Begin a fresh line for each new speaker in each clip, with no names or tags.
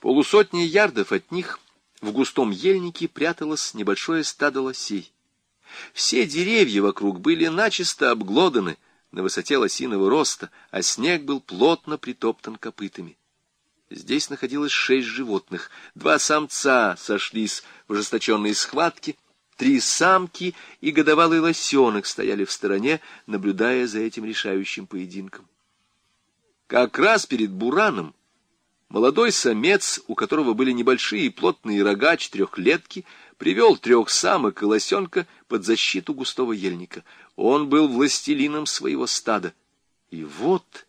полусотни ярдов от них в густом ельнике пряталось небольшое стадо лосей. Все деревья вокруг были начисто обглоданы на высоте лосиного роста, а снег был плотно притоптан копытами. Здесь находилось шесть животных. Два самца сошлись в ожесточенные схватки, три самки и годовалый лосенок стояли в стороне, наблюдая за этим решающим поединком. Как раз перед бураном молодой самец, у которого были небольшие плотные рога четырехлетки, привел трех самок и лосенка под защиту густого ельника. Он был властелином своего стада. И вот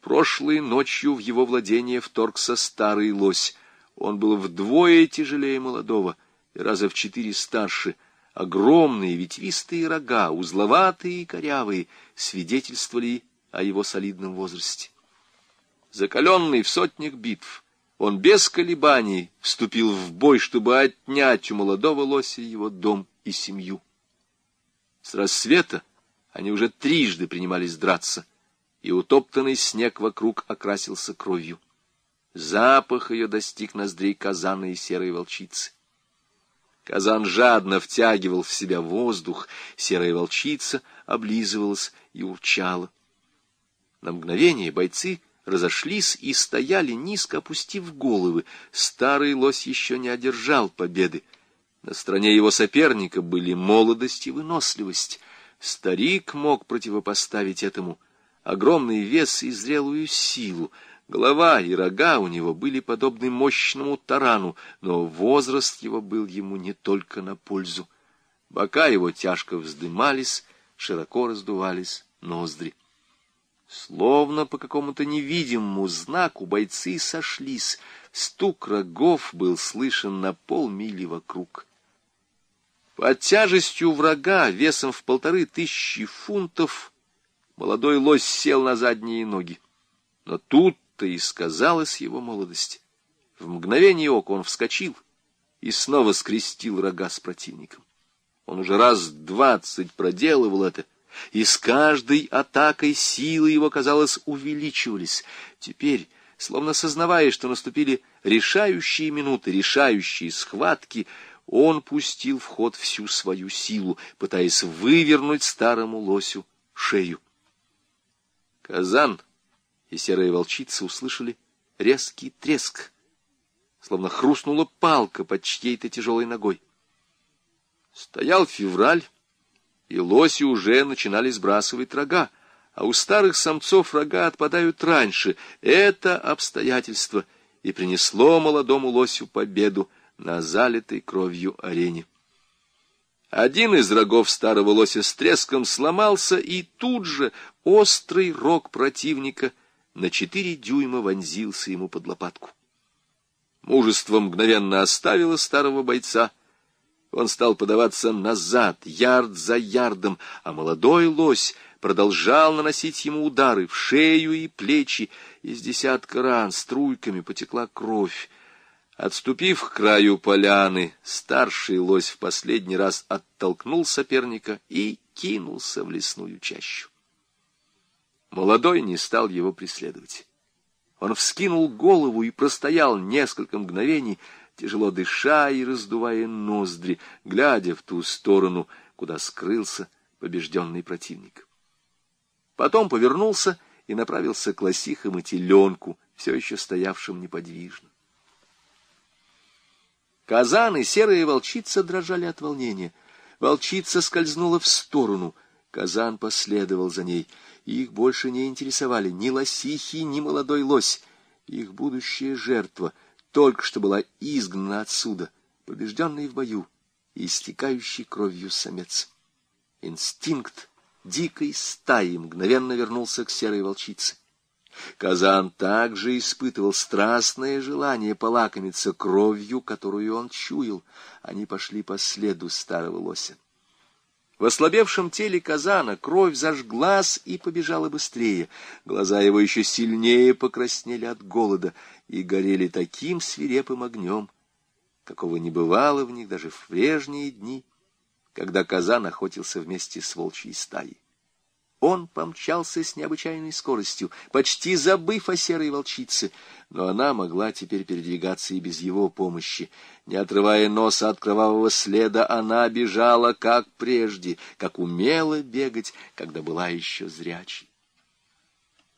прошлой ночью в его владение вторгся старый лось. Он был вдвое тяжелее молодого и раза в четыре старше. Огромные ветвистые рога, узловатые и корявые, свидетельствовали о его солидном возрасте. Закаленный в сотнях битв, он без колебаний вступил в бой, чтобы отнять у молодого лося его дом и семью. С рассвета они уже трижды принимались драться, и утоптанный снег вокруг окрасился кровью. Запах ее достиг ноздрей казана и серой волчицы. Казан жадно втягивал в себя воздух, серая волчица облизывалась и урчала. На мгновение бойцы разошлись и стояли, низко опустив головы. Старый лось еще не одержал победы. На стороне его соперника были молодость и выносливость. Старик мог противопоставить этому огромный вес и зрелую силу. Голова и рога у него были подобны мощному тарану, но возраст его был ему не только на пользу. Бока его тяжко вздымались, широко раздувались ноздри. Словно по какому-то невидимому знаку бойцы сошлись. Стук рогов был слышен на полмили вокруг. Под тяжестью врага весом в полторы тысячи фунтов молодой лось сел на задние ноги. Но тут-то и сказалась его молодость. В мгновение ока он вскочил и снова скрестил рога с противником. Он уже раз двадцать проделывал это, и с каждой атакой силы его, казалось, увеличивались. Теперь, словно сознавая, что наступили решающие минуты, решающие схватки, он пустил в ход всю свою силу, пытаясь вывернуть старому лосю шею. Казан и серая волчица услышали резкий треск, словно хрустнула палка под чьей-то тяжелой ногой. Стоял февраль, и лоси уже начинали сбрасывать рога, а у старых самцов рога отпадают раньше. Это обстоятельство и принесло молодому лосю победу на залитой кровью арене. Один из рогов старого лося с треском сломался, и тут же острый рог противника на четыре дюйма вонзился ему под лопатку. Мужество мгновенно оставило старого бойца — он стал подаваться назад, ярд за ярдом, а молодой лось продолжал наносить ему удары в шею и плечи. Из десятка ран струйками потекла кровь. Отступив к краю поляны, старший лось в последний раз оттолкнул соперника и кинулся в лесную чащу. Молодой не стал его преследовать. Он вскинул голову и простоял несколько мгновений, тяжело дыша и раздувая ноздри, глядя в ту сторону, куда скрылся побежденный противник. Потом повернулся и направился к лосихам и теленку, все еще стоявшим неподвижно. Казан и серая волчица дрожали от волнения. Волчица скользнула в сторону. Казан последовал за ней. Их больше не интересовали ни лосихи, ни молодой лось. Их будущая жертва — только что была изгнана отсюда, побежденный в бою и истекающий кровью самец. Инстинкт дикой стаи мгновенно вернулся к серой волчице. Казан также испытывал страстное желание полакомиться кровью, которую он чуял. Они пошли по следу старого лося. В ослабевшем теле казана кровь зажглась и побежала быстрее. Глаза его еще сильнее покраснели от голода и горели таким свирепым огнем, какого не бывало в них даже в прежние дни, когда казан охотился вместе с волчьей стаей. Он помчался с необычайной скоростью, почти забыв о серой волчице, но она могла теперь передвигаться и без его помощи. Не отрывая носа от кровавого следа, она бежала, как прежде, как умела бегать, когда была еще зрячей.